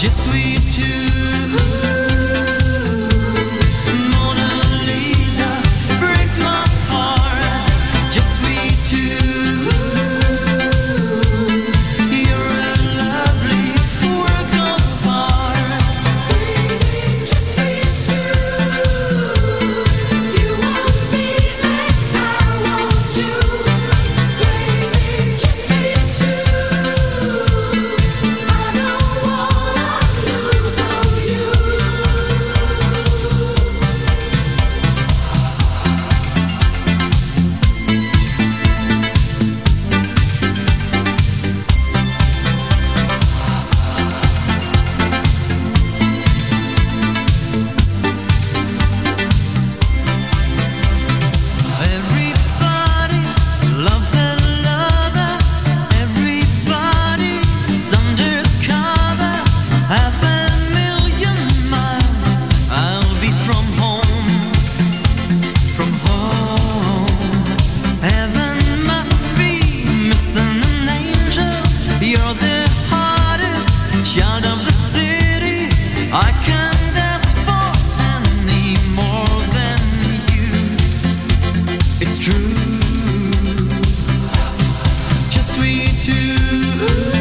just sweet tout. to